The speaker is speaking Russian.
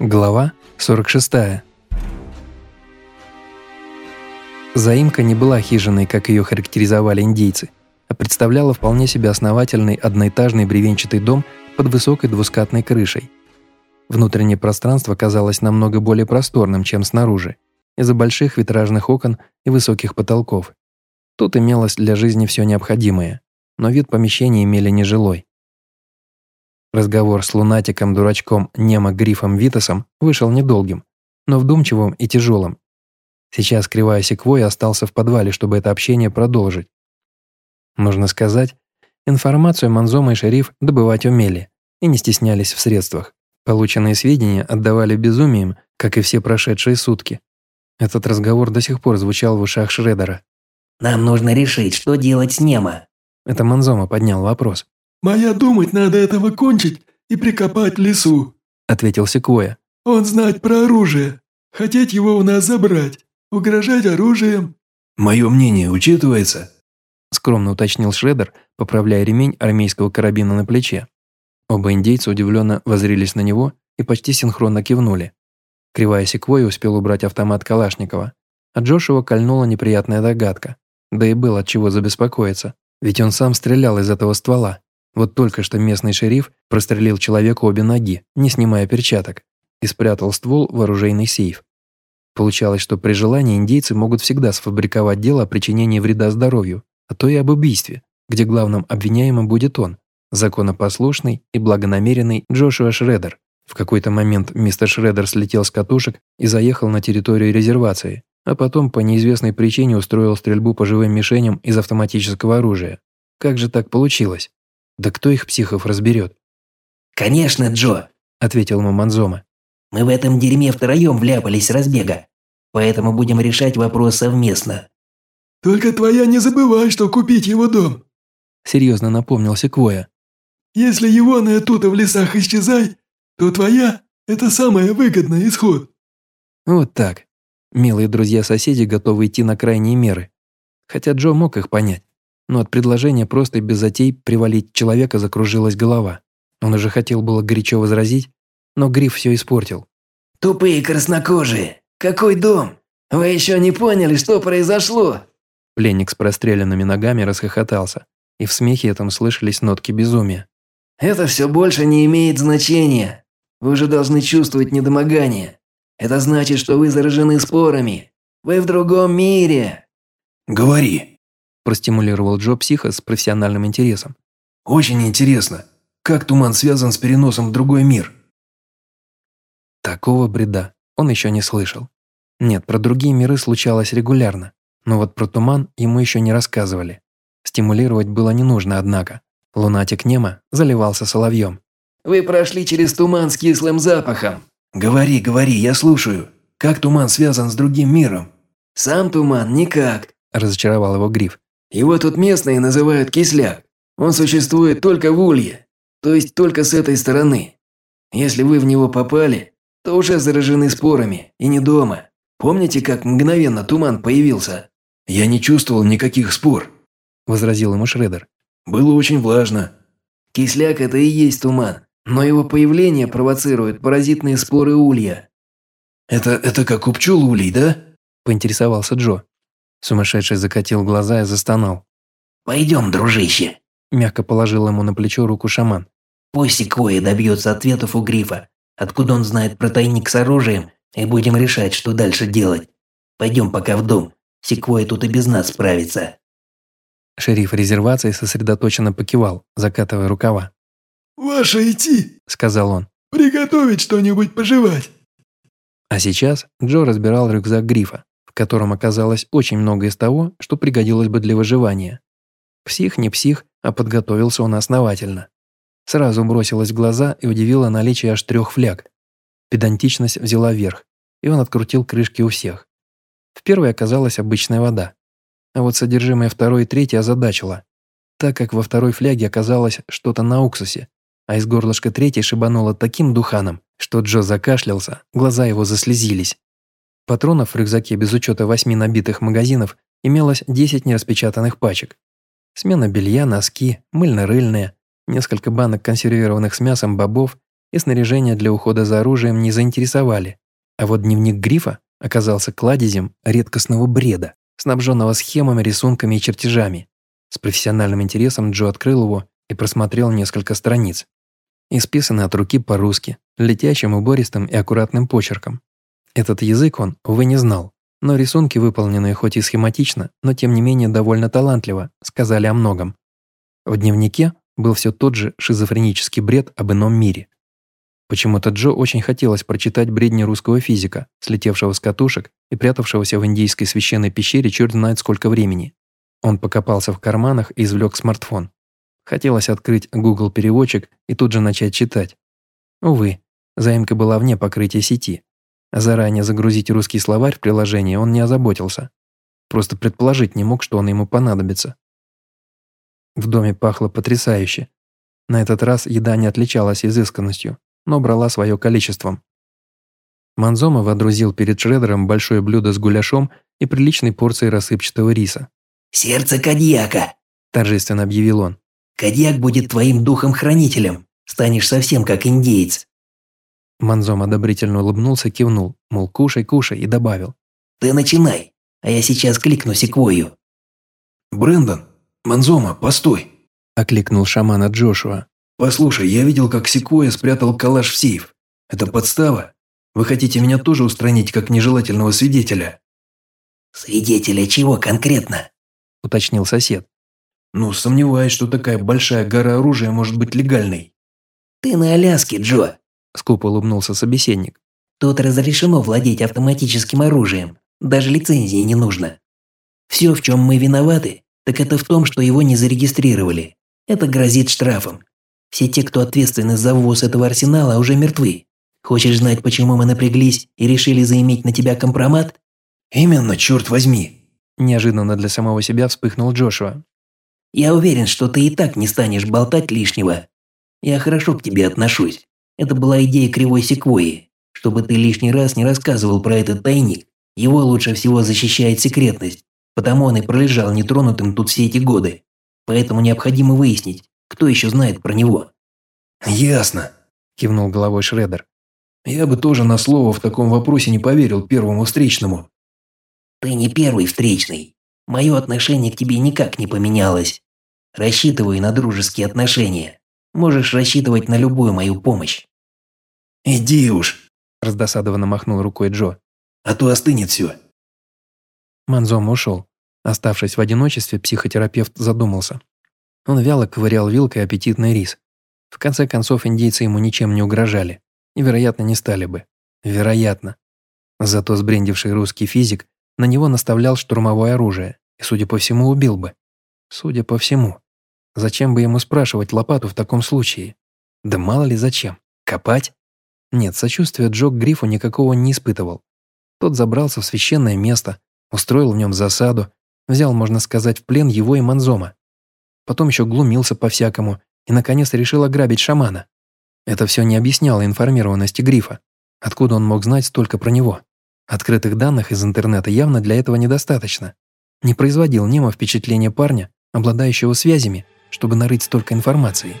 Глава 46. Заимка не была хижиной, как ее характеризовали индейцы, а представляла вполне себе основательный одноэтажный бревенчатый дом под высокой двускатной крышей. Внутреннее пространство казалось намного более просторным, чем снаружи, из-за больших витражных окон и высоких потолков. Тут имелось для жизни все необходимое, но вид помещения имели нежилой. Разговор с лунатиком-дурачком Немо Грифом Витасом вышел недолгим, но вдумчивым и тяжелым. Сейчас Кривая Секвой остался в подвале, чтобы это общение продолжить. Нужно сказать, информацию Манзома и Шериф добывать умели и не стеснялись в средствах. Полученные сведения отдавали безумием, как и все прошедшие сутки. Этот разговор до сих пор звучал в ушах Шредера. «Нам нужно решить, что делать с Немо». Это Манзома поднял вопрос. «Моя думать надо этого кончить и прикопать лесу», – ответил Секвоя. «Он знать про оружие. Хотеть его у нас забрать. Угрожать оружием». «Мое мнение учитывается?» – скромно уточнил Шредер, поправляя ремень армейского карабина на плече. Оба индейца удивленно возрились на него и почти синхронно кивнули. Кривая Секвоя успел убрать автомат Калашникова, а Джошуа кольнула неприятная догадка. Да и было от чего забеспокоиться, ведь он сам стрелял из этого ствола. Вот только что местный шериф прострелил человеку обе ноги, не снимая перчаток, и спрятал ствол в оружейный сейф. Получалось, что при желании индейцы могут всегда сфабриковать дело о причинении вреда здоровью, а то и об убийстве, где главным обвиняемым будет он, законопослушный и благонамеренный Джошуа Шредер. В какой-то момент мистер Шредер слетел с катушек и заехал на территорию резервации, а потом по неизвестной причине устроил стрельбу по живым мишеням из автоматического оружия. Как же так получилось? Да кто их психов разберет? «Конечно, Джо», – ответил ему Манзома. «Мы в этом дерьме втроем вляпались с разбега, поэтому будем решать вопрос совместно». «Только твоя не забывай, что купить его дом», – серьезно напомнил Секвоя. «Если его на тута в лесах исчезай, то твоя – это самый выгодный исход». Вот так. Милые друзья-соседи готовы идти на крайние меры. Хотя Джо мог их понять но от предложения просто без затей привалить человека закружилась голова. Он уже хотел было горячо возразить, но Гриф все испортил. «Тупые краснокожие! Какой дом? Вы еще не поняли, что произошло?» Пленник с простреленными ногами расхохотался, и в смехе этом слышались нотки безумия. «Это все больше не имеет значения. Вы же должны чувствовать недомогание. Это значит, что вы заражены спорами. Вы в другом мире». «Говори», простимулировал Джо психа с профессиональным интересом. «Очень интересно. Как туман связан с переносом в другой мир?» Такого бреда он еще не слышал. Нет, про другие миры случалось регулярно, но вот про туман ему еще не рассказывали. Стимулировать было не нужно, однако. Лунатик Нема заливался соловьем. «Вы прошли через туман с кислым запахом». «Говори, говори, я слушаю. Как туман связан с другим миром?» «Сам туман никак», – разочаровал его Гриф. Его тут местные называют кисляк. Он существует только в улье, то есть только с этой стороны. Если вы в него попали, то уже заражены спорами и не дома. Помните, как мгновенно туман появился? Я не чувствовал никаких спор, возразил ему Шредер. Было очень влажно. Кисляк это и есть туман, но его появление провоцирует паразитные споры улья. Это это как у пчел улей, да? поинтересовался Джо. Сумасшедший закатил глаза и застонал. «Пойдем, дружище», – мягко положил ему на плечо руку шаман. «Пусть Секвоя добьется ответов у Грифа, откуда он знает про тайник с оружием, и будем решать, что дальше делать. Пойдем пока в дом, Секвоя тут и без нас справится». Шериф резервации сосредоточенно покивал, закатывая рукава. «Ваше идти», – сказал он. «Приготовить что-нибудь пожевать». А сейчас Джо разбирал рюкзак Грифа в котором оказалось очень много из того, что пригодилось бы для выживания. Псих не псих, а подготовился он основательно. Сразу бросилось в глаза и удивило наличие аж трех фляг. Педантичность взяла верх, и он открутил крышки у всех. В первой оказалась обычная вода. А вот содержимое второй и третьей озадачило, так как во второй фляге оказалось что-то на уксусе, а из горлышка третьей шибануло таким духаном, что Джо закашлялся, глаза его заслезились. Патронов в рюкзаке без учета восьми набитых магазинов имелось 10 нераспечатанных пачек. Смена белья, носки, мыльно-рыльные, несколько банок консервированных с мясом бобов и снаряжение для ухода за оружием не заинтересовали. А вот дневник Грифа оказался кладезем редкостного бреда, снабженного схемами, рисунками и чертежами. С профессиональным интересом Джо открыл его и просмотрел несколько страниц. Исписаны от руки по-русски, летящим, убористым и аккуратным почерком. Этот язык он, увы, не знал, но рисунки, выполненные хоть и схематично, но тем не менее довольно талантливо, сказали о многом. В дневнике был все тот же шизофренический бред об ином мире. Почему-то Джо очень хотелось прочитать бредни русского физика, слетевшего с катушек и прятавшегося в индийской священной пещере черт знает сколько времени. Он покопался в карманах и извлек смартфон. Хотелось открыть Google переводчик и тут же начать читать. Увы, заимка была вне покрытия сети. Заранее загрузить русский словарь в приложение он не озаботился. Просто предположить не мог, что он ему понадобится. В доме пахло потрясающе. На этот раз еда не отличалась изысканностью, но брала свое количеством. Манзома водрузил перед Шредером большое блюдо с гуляшом и приличной порцией рассыпчатого риса. «Сердце Кадьяка!» – торжественно объявил он. «Кадьяк будет твоим духом-хранителем. Станешь совсем как индеец». Манзом одобрительно улыбнулся, кивнул, мол, кушай, кушай, и добавил. «Ты начинай, а я сейчас кликну секвою». «Брэндон, Манзома, постой!» – окликнул шамана Джошуа. «Послушай, я видел, как Секвоя спрятал калаш в сейф. Это подстава? Вы хотите меня тоже устранить как нежелательного свидетеля?» «Свидетеля чего конкретно?» – уточнил сосед. «Ну, сомневаюсь, что такая большая гора оружия может быть легальной». «Ты на Аляске, Джо», – скупо улыбнулся собеседник. «Тут разрешено владеть автоматическим оружием. Даже лицензии не нужно. Все, в чем мы виноваты, так это в том, что его не зарегистрировали. Это грозит штрафом. Все те, кто ответственны за ввоз этого арсенала, уже мертвы. Хочешь знать, почему мы напряглись и решили заиметь на тебя компромат? Именно, черт возьми. Неожиданно для самого себя вспыхнул Джошуа. Я уверен, что ты и так не станешь болтать лишнего. Я хорошо к тебе отношусь. Это была идея кривой секвойи. Чтобы ты лишний раз не рассказывал про этот тайник, его лучше всего защищает секретность, потому он и пролежал нетронутым тут все эти годы. Поэтому необходимо выяснить, кто еще знает про него?» «Ясно», – кивнул головой Шредер. «Я бы тоже на слово в таком вопросе не поверил первому встречному». «Ты не первый встречный. Мое отношение к тебе никак не поменялось. Рассчитываю на дружеские отношения. Можешь рассчитывать на любую мою помощь». «Иди уж», – раздосадованно махнул рукой Джо. «А то остынет все». Манзом ушел. Оставшись в одиночестве, психотерапевт задумался. Он вяло ковырял вилкой аппетитный рис. В конце концов, индейцы ему ничем не угрожали. И, вероятно, не стали бы. Вероятно. Зато сбрендивший русский физик на него наставлял штурмовое оружие и, судя по всему, убил бы. Судя по всему. Зачем бы ему спрашивать лопату в таком случае? Да мало ли зачем. Копать? Нет, сочувствия Джо к Грифу никакого не испытывал. Тот забрался в священное место, устроил в нем засаду, взял, можно сказать, в плен его и Манзома потом еще глумился по-всякому и, наконец, решил ограбить шамана. Это все не объясняло информированности Грифа. Откуда он мог знать столько про него? Открытых данных из интернета явно для этого недостаточно. Не производил Немо впечатление парня, обладающего связями, чтобы нарыть столько информации.